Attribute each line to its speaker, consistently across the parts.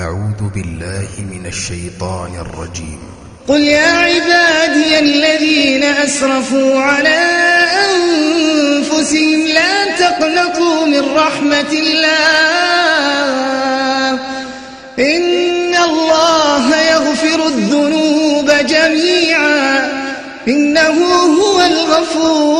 Speaker 1: أعوذ بالله من الشيطان الرجيم.
Speaker 2: قل يا عبادي الذين أسرفوا على أنفسهم لا تقنطوا من رحمة الله. إن الله يغفر الذنوب جميعا. إنه هو الغفور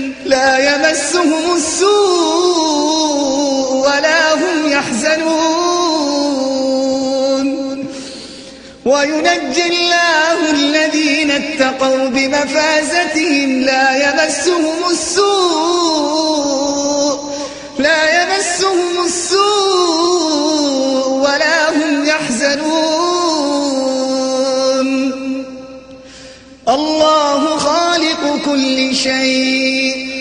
Speaker 2: لا يمسهم السوء ولا هم يحزنون. وينجي الله الذين اتقوا بمفازتهم لا يمسهم السوء لا يمسهم السوء ولا هم يحزنون. الله خالق كل شيء.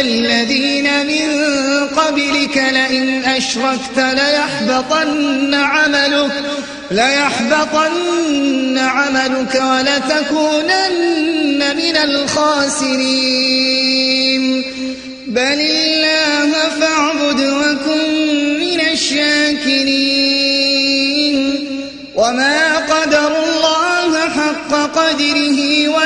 Speaker 2: الذين من قبلك لئن أشركت ليحبطن عملك ليحبطن عملك ولتكونن من الخاسرين. بل الله فاعبد وكن من الشاكرين. وما قدر الله حق قدره والأرض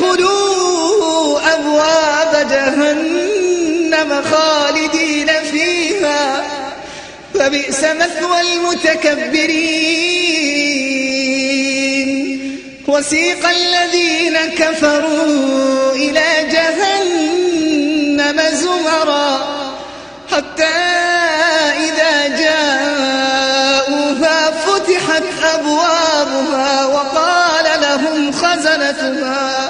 Speaker 2: ادخلوا أبواب جهنم خالدين فيها فبئس مثوى المتكبرين. وسيق الذين كفروا إلى جهنم زمرا حتى إذا جاءوها فتحت أبوابها وقال لهم خزنتها.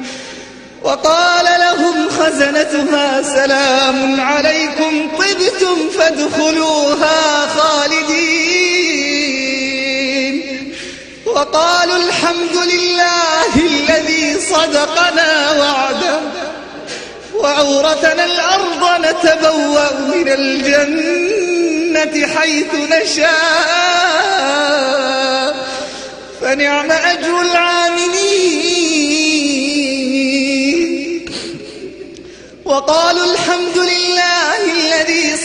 Speaker 2: وقال لهم خزنتها سلام عليكم طبتم فادخلوها خالدين. وقالوا الحمد لله الذي صدقنا وعده وأورثنا الأرض نتبوأ من الجنة حيث نشاء. فنعم